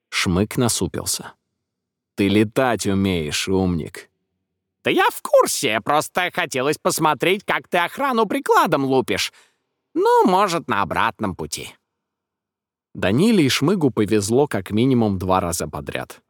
Шмык насупился. «Ты летать умеешь, умник». «Да я в курсе, просто хотелось посмотреть, как ты охрану прикладом лупишь. Ну, может, на обратном пути». Даниле и Шмыгу повезло как минимум два раза подряд.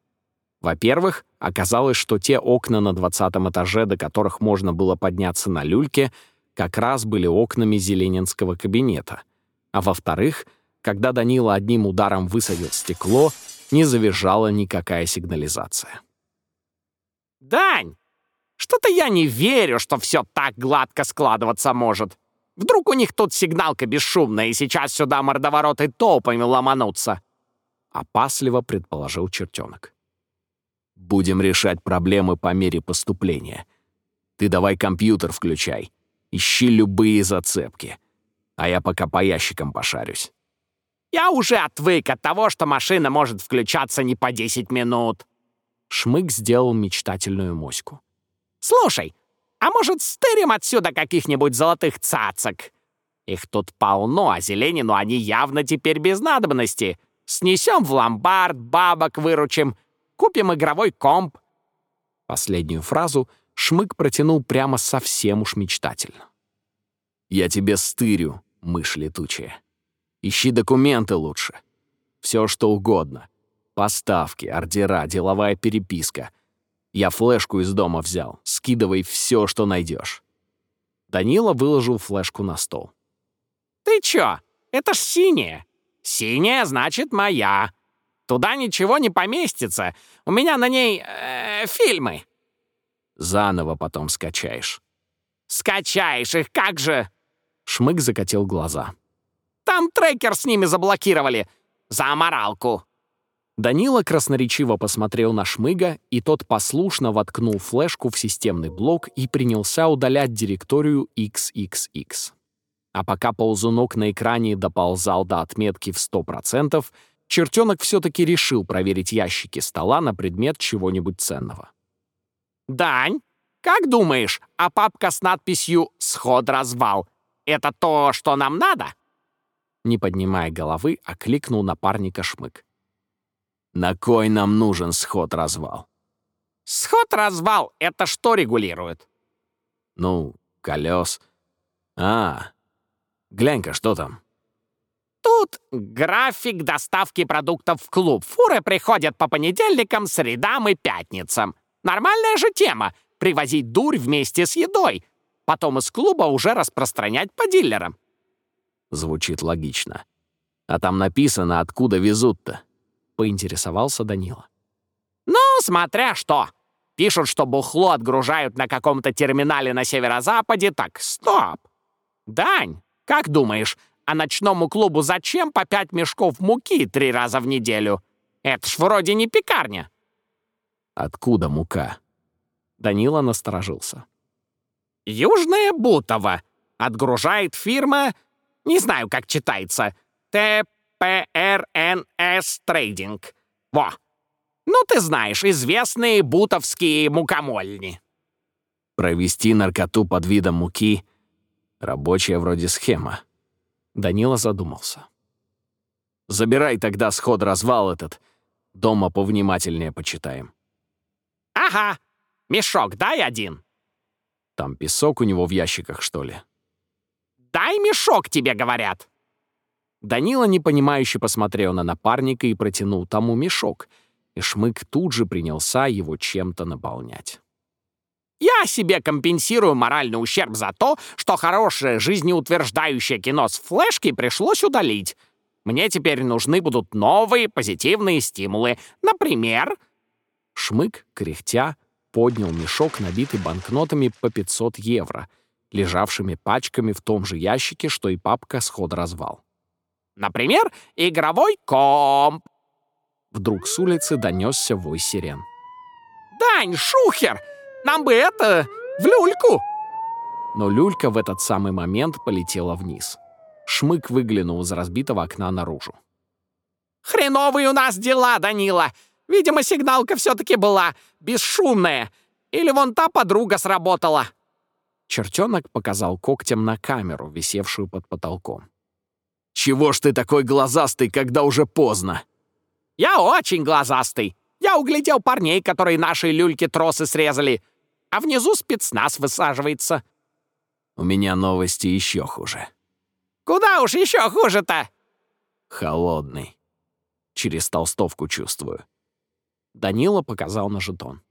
Во-первых, оказалось, что те окна на двадцатом этаже, до которых можно было подняться на люльке, как раз были окнами Зеленинского кабинета. А во-вторых, когда Данила одним ударом высадил стекло, не завизжала никакая сигнализация. «Дань, что-то я не верю, что все так гладко складываться может. Вдруг у них тут сигналка бесшумная, и сейчас сюда мордовороты толпами ломанутся». опасливо предположил чертенок. Будем решать проблемы по мере поступления. Ты давай компьютер включай. Ищи любые зацепки. А я пока по ящикам пошарюсь. Я уже отвык от того, что машина может включаться не по 10 минут. Шмык сделал мечтательную моську. Слушай, а может, стырим отсюда каких-нибудь золотых цацок? Их тут полно, а Зеленину они явно теперь без надобности. Снесем в ломбард, бабок выручим, купим игровой комп. Последнюю фразу Шмык протянул прямо совсем уж мечтательно. «Я тебе стырю, мышь летучая. Ищи документы лучше. Все, что угодно. Поставки, ордера, деловая переписка. Я флешку из дома взял. Скидывай все, что найдешь. Данила выложил флешку на стол. «Ты чё? Это ж синяя. Синяя значит моя. Туда ничего не поместится. У меня на ней э, фильмы». «Заново потом скачаешь». «Скачаешь их, как же?» Шмык закатил глаза. Там трекер с ними заблокировали. За аморалку». Данила красноречиво посмотрел на Шмыга, и тот послушно воткнул флешку в системный блок и принялся удалять директорию XXX. А пока ползунок на экране доползал до отметки в 100%, чертенок все-таки решил проверить ящики стола на предмет чего-нибудь ценного. «Дань, как думаешь, а папка с надписью «Сход-развал» — это то, что нам надо?» Не поднимая головы, окликнул напарника Шмык. «На кой нам нужен сход-развал?» «Сход-развал — это что регулирует?» «Ну, колес. А, глянь-ка, что там?» Тут график доставки продуктов в клуб. Фуры приходят по понедельникам, средам и пятницам. Нормальная же тема — привозить дурь вместе с едой. Потом из клуба уже распространять по дилерам. Звучит логично. А там написано, откуда везут-то? Поинтересовался Данила. Ну, смотря что. Пишут, что бухло отгружают на каком-то терминале на северо-западе. Так, стоп. Дань, как думаешь, а ночному клубу зачем по пять мешков муки три раза в неделю? Это ж вроде не пекарня. Откуда мука? Данила насторожился. Южное Бутово. Отгружает фирма не знаю, как читается. ТПРНС Трейдинг. Во. Ну, ты знаешь, известные бутовские мукомольни. Провести наркоту под видом муки — рабочая вроде схема. Данила задумался. Забирай тогда сход-развал этот. Дома повнимательнее почитаем. Ага. Мешок дай один. Там песок у него в ящиках, что ли? «Дай мешок, тебе говорят!» Данила непонимающе посмотрел на напарника и протянул тому мешок, и Шмык тут же принялся его чем-то наполнять. «Я себе компенсирую моральный ущерб за то, что хорошее жизнеутверждающее кино с флешки пришлось удалить. Мне теперь нужны будут новые позитивные стимулы. Например...» Шмык, кряхтя, поднял мешок, набитый банкнотами по 500 евро — лежавшими пачками в том же ящике, что и папка «Сход-развал». «Например, игровой комп!» Вдруг с улицы донесся вой сирен. «Дань, шухер! Нам бы это... в люльку!» Но люлька в этот самый момент полетела вниз. Шмык выглянул из разбитого окна наружу. «Хреновые у нас дела, Данила! Видимо, сигналка все-таки была бесшумная. Или вон та подруга сработала!» Чертенок показал когтем на камеру, висевшую под потолком. «Чего ж ты такой глазастый, когда уже поздно?» «Я очень глазастый. Я углядел парней, которые наши люльки-тросы срезали. А внизу спецназ высаживается». «У меня новости еще хуже». «Куда уж еще хуже-то?» «Холодный. Через толстовку чувствую». Данила показал на жетон.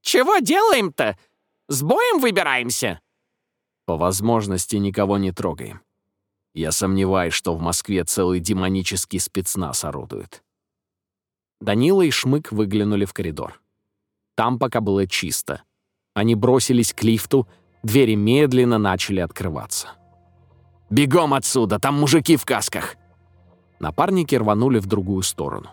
«Чего делаем-то? С боем выбираемся?» По возможности никого не трогаем. Я сомневаюсь, что в Москве целый демонический спецназ орудует. Данила и Шмык выглянули в коридор. Там пока было чисто. Они бросились к лифту, двери медленно начали открываться. «Бегом отсюда, там мужики в касках!» Напарники рванули в другую сторону.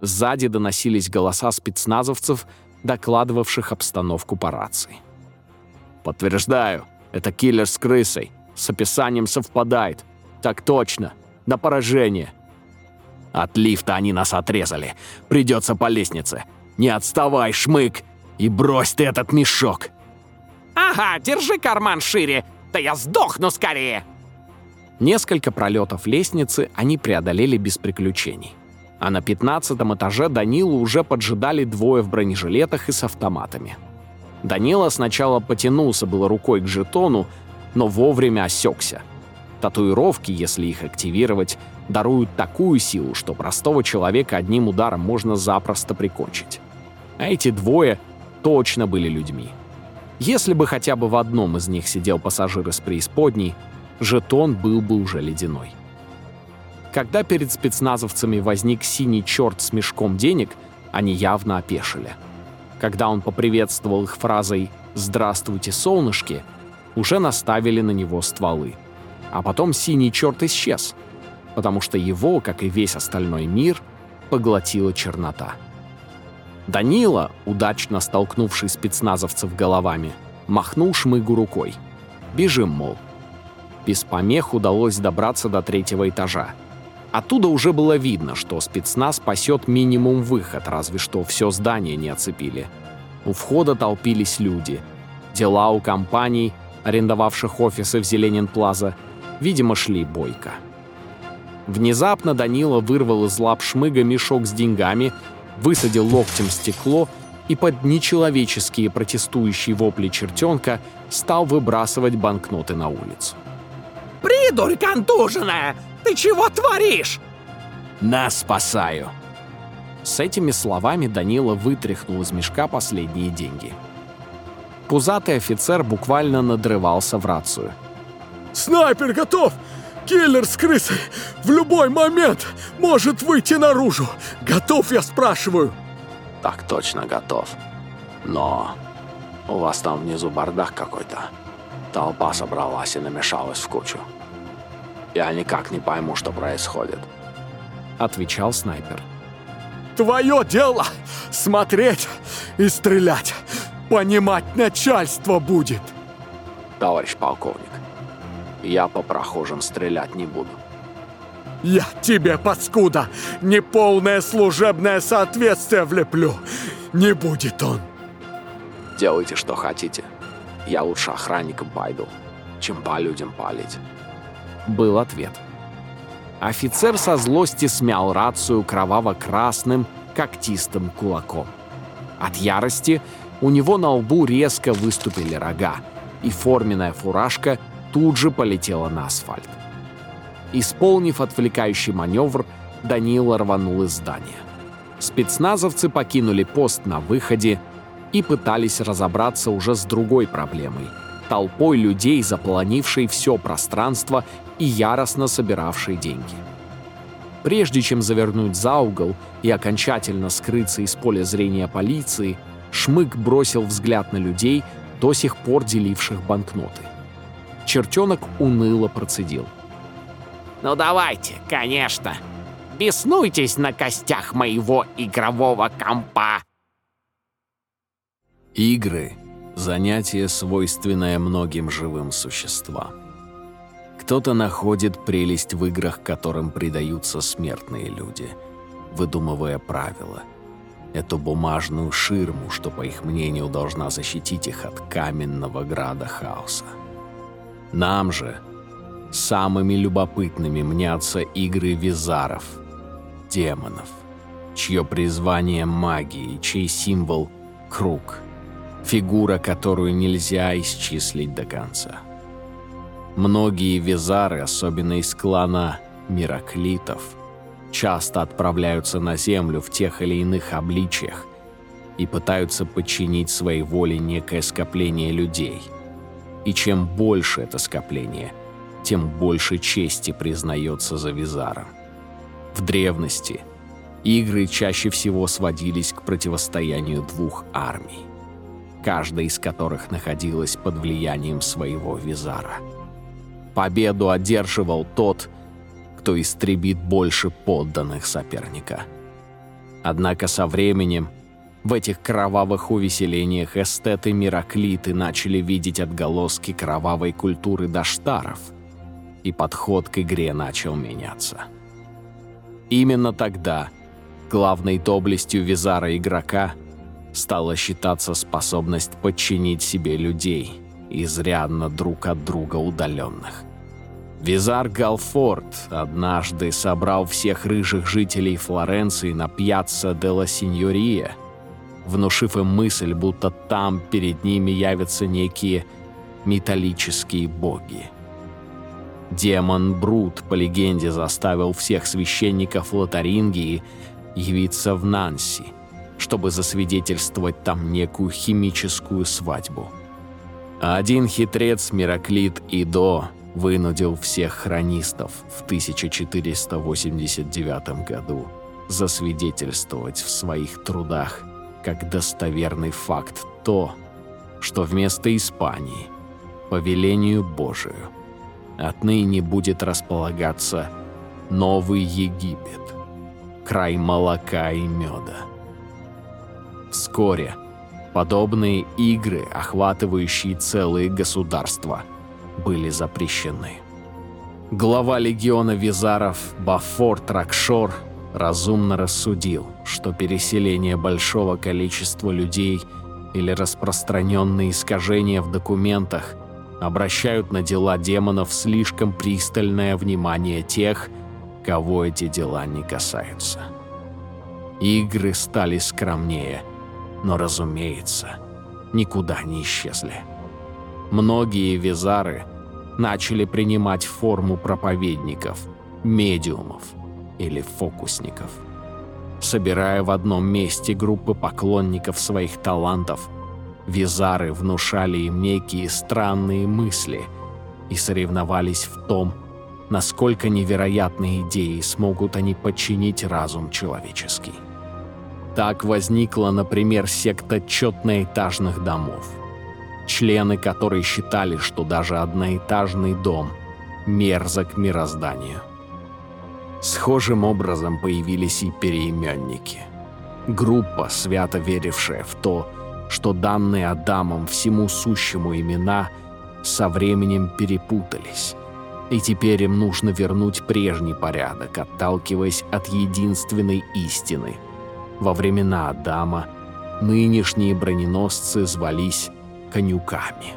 Сзади доносились голоса спецназовцев, докладывавших обстановку по рации. «Подтверждаю, это киллер с крысой. С описанием совпадает. Так точно. На поражение. От лифта они нас отрезали. Придется по лестнице. Не отставай, шмык, и брось ты этот мешок. Ага, держи карман шире, да я сдохну скорее. Несколько пролетов лестницы они преодолели без приключений. А на пятнадцатом этаже Данилу уже поджидали двое в бронежилетах и с автоматами. Данила сначала потянулся было рукой к жетону, но вовремя осекся. Татуировки, если их активировать, даруют такую силу, что простого человека одним ударом можно запросто прикончить. А эти двое точно были людьми. Если бы хотя бы в одном из них сидел пассажир из преисподней, жетон был бы уже ледяной. Когда перед спецназовцами возник синий черт с мешком денег, они явно опешили. Когда он поприветствовал их фразой «Здравствуйте, солнышки», уже наставили на него стволы. А потом синий черт исчез, потому что его, как и весь остальной мир, поглотила чернота. Данила, удачно столкнувший спецназовцев головами, махнул шмыгу рукой. «Бежим, мол». Без помех удалось добраться до третьего этажа. Оттуда уже было видно, что спецназ пасет минимум выход, разве что все здание не оцепили. У входа толпились люди. Дела у компаний, арендовавших офисы в Зеленин-Плаза, видимо, шли бойко. Внезапно Данила вырвал из лап шмыга мешок с деньгами, высадил локтем стекло и под нечеловеческие протестующие вопли чертенка стал выбрасывать банкноты на улицу. «Придурь контуженная! Ты чего творишь?» «Нас спасаю!» С этими словами Данила вытряхнул из мешка последние деньги. Пузатый офицер буквально надрывался в рацию. «Снайпер готов! Киллер с крысой в любой момент может выйти наружу! Готов, я спрашиваю!» «Так точно готов. Но у вас там внизу бардак какой-то. Толпа собралась и намешалась в кучу. Я никак не пойму, что происходит», — отвечал снайпер. «Твое дело — смотреть и стрелять. Понимать начальство будет!» «Товарищ полковник, я по прохожим стрелять не буду». «Я тебе, паскуда, неполное служебное соответствие влеплю. Не будет он!» «Делайте, что хотите. Я лучше охранником пойду, чем по людям палить». Был ответ. Офицер со злости смял рацию кроваво-красным, когтистым кулаком. От ярости у него на лбу резко выступили рога, и форменная фуражка тут же полетела на асфальт. Исполнив отвлекающий маневр, Данила рванул из здания. Спецназовцы покинули пост на выходе и пытались разобраться уже с другой проблемой — толпой людей, заполонившей все пространство и яростно собиравшей деньги. Прежде чем завернуть за угол и окончательно скрыться из поля зрения полиции, Шмык бросил взгляд на людей, до сих пор деливших банкноты. Чертенок уныло процедил. «Ну давайте, конечно. Беснуйтесь на костях моего игрового компа!» Игры — занятие, свойственное многим живым существам. Кто-то находит прелесть в играх, которым предаются смертные люди, выдумывая правила — эту бумажную ширму, что, по их мнению, должна защитить их от каменного града хаоса. Нам же самыми любопытными мнятся игры визаров, демонов, чье призвание магии, чей символ — круг, фигура, которую нельзя исчислить до конца. Многие визары, особенно из клана Мираклитов — часто отправляются на Землю в тех или иных обличиях и пытаются подчинить своей воле некое скопление людей. И чем больше это скопление, тем больше чести признается за Визаром. В древности игры чаще всего сводились к противостоянию двух армий, каждая из которых находилась под влиянием своего Визара. Победу одерживал тот, кто истребит больше подданных соперника. Однако со временем в этих кровавых увеселениях эстеты-мираклиты начали видеть отголоски кровавой культуры даштаров, и подход к игре начал меняться. Именно тогда главной доблестью визара игрока стала считаться способность подчинить себе людей, изрядно друг от друга удаленных. Визар Галфорд однажды собрал всех рыжих жителей Флоренции на пьяцца де ла Синьория, внушив им мысль, будто там перед ними явятся некие металлические боги. Демон Брут, по легенде, заставил всех священников Лотарингии явиться в Нанси, чтобы засвидетельствовать там некую химическую свадьбу. Один хитрец Мираклит Идо вынудил всех хронистов в 1489 году засвидетельствовать в своих трудах как достоверный факт то, что вместо Испании, по велению Божию, отныне будет располагаться Новый Египет, край молока и меда. Вскоре подобные игры, охватывающие целые государства – были запрещены. Глава легиона визаров Бафор Тракшор разумно рассудил, что переселение большого количества людей или распространенные искажения в документах обращают на дела демонов слишком пристальное внимание тех, кого эти дела не касаются. Игры стали скромнее, но, разумеется, никуда не исчезли. Многие визары начали принимать форму проповедников, медиумов или фокусников. Собирая в одном месте группы поклонников своих талантов, визары внушали им некие странные мысли и соревновались в том, насколько невероятные идеи смогут они подчинить разум человеческий. Так возникла, например, секта четноэтажных домов – члены которой считали, что даже одноэтажный дом мерзок мирозданию. Схожим образом появились и переименники. Группа, свято верившая в то, что данные Адамом всему сущему имена со временем перепутались, и теперь им нужно вернуть прежний порядок, отталкиваясь от единственной истины. Во времена Адама нынешние броненосцы звались конюками.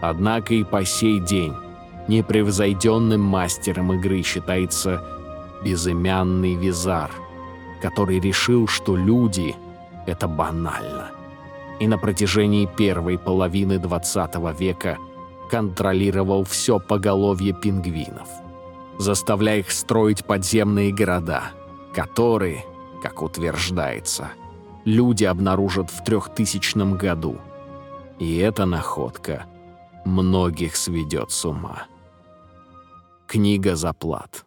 Однако и по сей день непревзойденным мастером игры считается безымянный визар, который решил, что люди — это банально. И на протяжении первой половины 20 века контролировал все поголовье пингвинов, заставляя их строить подземные города, которые, как утверждается, люди обнаружат в 3000 году — и эта находка многих сведет с ума. Книга заплат.